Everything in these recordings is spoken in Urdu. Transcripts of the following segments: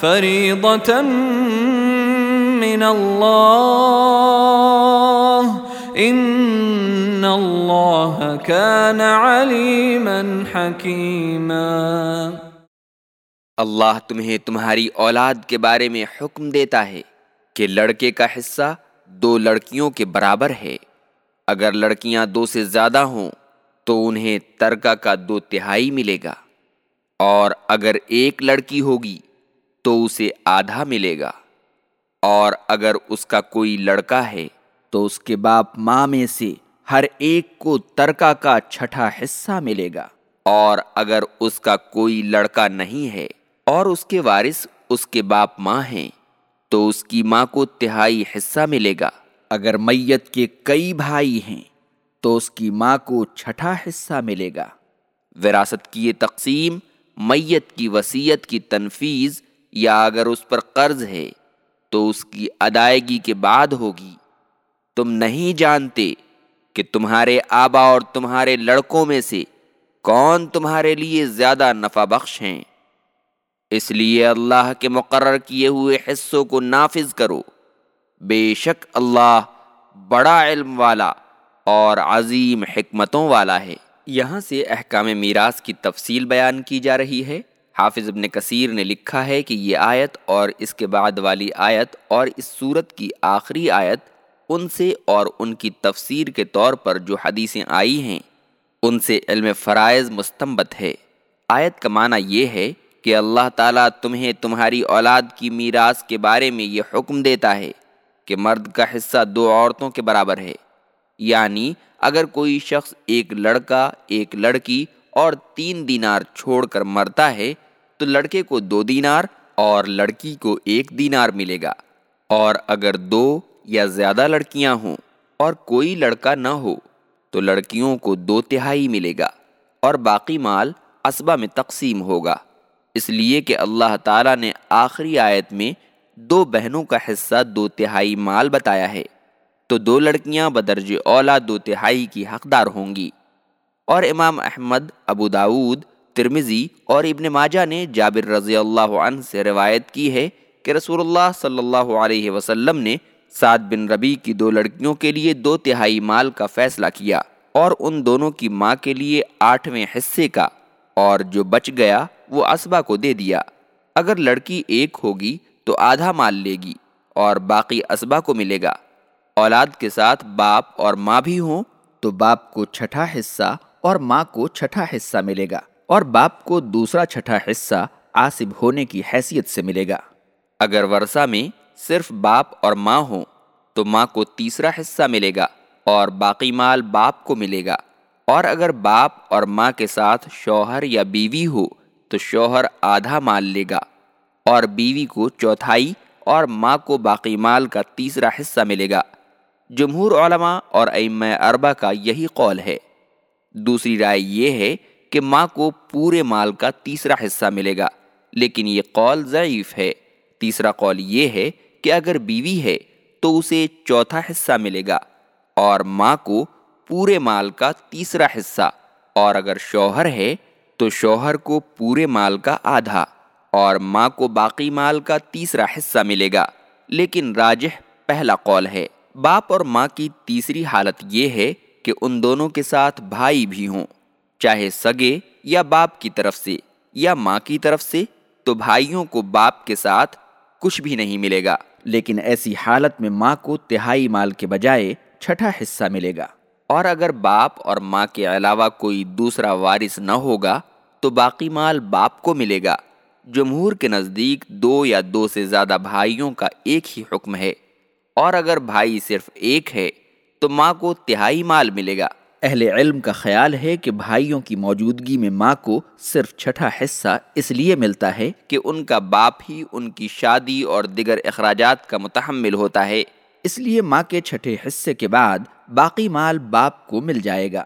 فریضة من اللہ ان اللہ كان علیما حکیما اللہ تمہیں تمہاری اولاد کے بارے میں حکم دیتا ہے کہ لڑکے کا حصہ دو لڑکیوں کے برابر ہے۔ اگر لڑکیاں دو سے زیادہ ہوں تو انہیں ترکہ کا دو تہائی ملے گا۔ اور اگر ایک لڑکی ہوگی تو اسے آدھا ملے گا۔ اور اگر اس کا کوئی لڑکا ہے، تو اس کے باپ ماں میں سے ہر ایک کو ترکا کا چھٹا حصہ ملے گا۔ اور اگر اس کا کوئی لڑکا نہیں ہے اور اس کے وارث اس کے باپ ماں ہیں، تو اس کی ماں کو تہائی حصہ ملے گا۔ اگر میت کے کئی بھائی ہیں، تو اس کی ماں کو چھٹا حصہ ملے گا۔ وراثت کی یہ تقسیم میت کی وسیعت کی تنفیذ یا اگر اس پر قرض ہے تو اس کی ادائیگی کے بعد ہوگی۔ تم نہیں جانتے کہ تمہارے آبا اور تمہارے لڑکوں میں سے کون تمہارے لیے زیادہ نفع بخش ہیں۔ اس لیے اللہ کے مقرر کیے ہوئے حصوں کو نافذ کرو۔ بے شک اللہ بڑا علم والا اور عظیم حکمتوں والا ہے۔ یہاں سے احکام میراث کی تفصیل بیان کی جا رہی ہے۔ حافظ ابن کثیر نے لکھا ہے کہ یہ آیت اور اس کے بعد والی آیت اور اس صورت کی آخری آیت ان سے اور ان کی تفسیر کے طور پر جو حدیثیں آئی ہیں، ان سے علم فرائض مستمبت ہے۔ آیت کا معنی یہ ہے کہ اللہ تعالیٰ تمہیں تمہاری اولاد کی میراث کے بارے میں یہ حکم دیتا ہے کہ مرد کا حصہ دو عورتوں کے برابر ہے۔ یعنی اگر کوئی شخص ایک لڑکا، ایک لڑکی اور تین دینار چھوڑ کر مرتا ہے تو لڑکے کو دو دینار اور لڑکی کو ایک دینار ملے گا۔ اور اگر دو یا زیادہ لڑکیاں ہوں اور کوئی لڑکا نہ ہو، تو لڑکیوں کو دو تہائی ملے گا اور باقی مال اسبہ میں تقسیم ہوگا۔ اس لیے کہ اللہ تعالیٰ نے آخری آیت میں دو بہنوں کا حصہ دو تہائی مال بتایا ہے۔ تو دو لڑکیاں بدرج اولا دو تہائی کی حقدار ہوں گی۔ اور امام احمد، ابو داود ترمزی اور ابن ماجہ نے جابر رضی اللہ عنہ سے روایت کی ہے کہ رسول اللہ صلی اللہ علیہ وسلم نے سعد بن ربی کی دو لڑکیوں کے لیے دو تہائی مال کا فیصلہ کیا اور ان دونوں کی ماں کے لیے آٹھویں حصے کا اور جو بچ گیا وہ اسبا کو دے دیا۔ اگر لڑکی ایک ہوگی تو آدھا مال لے گی اور باقی اسبا کو ملے گا۔ اولاد کے ساتھ باپ اور ماں بھی ہوں تو باپ کو چھٹا حصہ اور ماں کو چھٹا حصہ ملے گا۔ اور باپ کو دوسرا چھٹا حصہ آصب ہونے کی حیثیت سے ملے گا۔ اگر ورثہ میں صرف باپ اور ماں ہوں، تو ماں کو تیسرا حصہ ملے گا اور باقی مال باپ کو ملے گا۔ اور اگر باپ اور ماں کے ساتھ شوہر یا بیوی ہو، تو شوہر آدھا مال لے گا اور بیوی کو چوتھائی اور ماں کو باقی مال کا تیسرا حصہ ملے گا۔ جمہور علماء اور ام اربا کا یہی قول ہے۔ دوسری رائے یہ ہے کہ ماں کو پورے مال کا تیسرا حصہ ملے گا، لیکن یہ قول ضعیف ہے۔ تیسرا قول یہ ہے کہ اگر بیوی ہے تو اسے چوتھا حصہ ملے گا اور ماں کو پورے مال کا تیسرا حصہ۔ اور اگر شوہر ہے تو شوہر کو پورے مال کا آدھا اور ماں کو باقی مال کا تیسرا حصہ ملے گا۔ لیکن راجح پہلا قول ہے۔ باپ اور ماں کی تیسری حالت یہ ہے کہ ان دونوں کے ساتھ بھائی بھی ہوں۔ چاہے سگے یا باپ کی طرف سے یا ماں کی طرف سے، تو بھائیوں کو باپ کے ساتھ کچھ بھی نہیں ملے گا۔ لیکن ایسی حالت میں ماں کو تہائی مال کے بجائے چھٹا حصہ ملے گا۔ اور اگر باپ اور ماں کے علاوہ کوئی دوسرا وارث نہ ہوگا، تو باقی مال باپ کو ملے گا۔ جمہور کے نزدیک دو یا دو سے زیادہ بھائیوں کا ایک ہی حکم ہے۔ اور اگر بھائی صرف ایک ہے، تو ماں کو تہائی مال ملے گا۔ اہل علم کا خیال ہے کہ بھائیوں کی موجودگی میں ماں کو صرف چھٹا حصہ اس لیے ملتا ہے کہ ان کا باپ ہی ان کی شادی اور دیگر اخراجات کا متحمل ہوتا ہے۔ اس لیے ماں کے چھٹے حصے کے بعد باقی مال باپ کو مل جائے گا،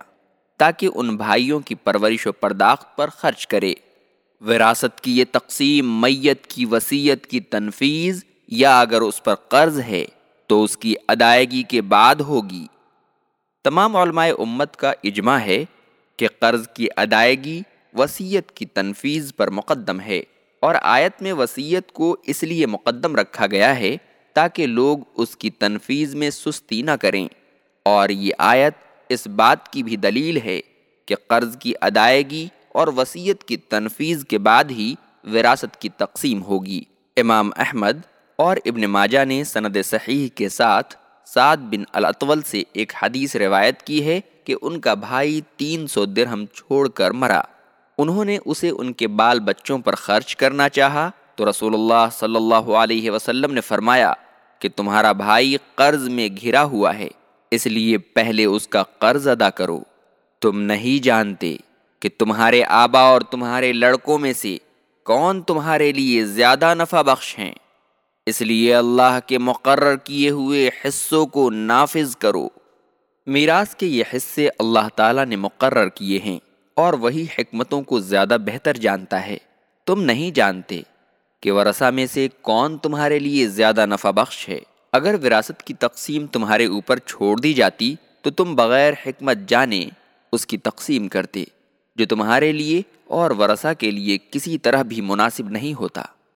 تاکہ ان بھائیوں کی پرورش و پرداخت پر خرچ کرے۔ وراثت کی یہ تقسیم میت کی وسیعت کی تنفیذ یا اگر اس پر قرض ہے تو اس کی ادائیگی کے بعد ہوگی۔ تمام علماء امت کا اجماع ہے کہ قرض کی ادائیگی وسیعت کی تنفیذ پر مقدم ہے اور آیت میں وسیعت کو اس لیے مقدم رکھا گیا ہے تاکہ لوگ اس کی تنفیذ میں سستی نہ کریں۔ اور یہ آیت اس بات کی بھی دلیل ہے کہ قرض کی ادائیگی اور وسیعت کی تنفیذ کے بعد ہی وراثت کی تقسیم ہوگی۔ امام احمد اور ابن ماجہ نے سند صحیح کے ساتھ سعد بن الاطول سے ایک حدیث روایت کی ہے کہ ان کا بھائی تین سو درہم چھوڑ کر مرا۔ انہوں نے اسے ان کے بال بچوں پر خرچ کرنا چاہا۔ تو رسول اللہ صلی اللہ علیہ وسلم نے فرمایا کہ تمہارا بھائی قرض میں گھرا ہوا ہے، اس لیے پہلے اس کا قرض ادا کرو۔ تم نہیں جانتے کہ تمہارے آبا اور تمہارے لڑکوں میں سے کون تمہارے لیے زیادہ نفع بخش ہیں۔ اس لیے اللہ کے مقرر کیے ہوئے حصوں کو نافذ کرو۔ میراث کے یہ حصے اللہ تعالیٰ نے مقرر کیے ہیں اور وہی حکمتوں کو زیادہ بہتر جانتا ہے۔ تم نہیں جانتے کہ ورثہ میں سے کون تمہارے لیے زیادہ نفع بخش ہے۔ اگر وراثت کی تقسیم تمہارے اوپر چھوڑ دی جاتی تو تم بغیر حکمت جانے اس کی تقسیم کرتے، جو تمہارے لیے اور ورثہ کے لیے کسی طرح بھی مناسب نہیں ہوتا۔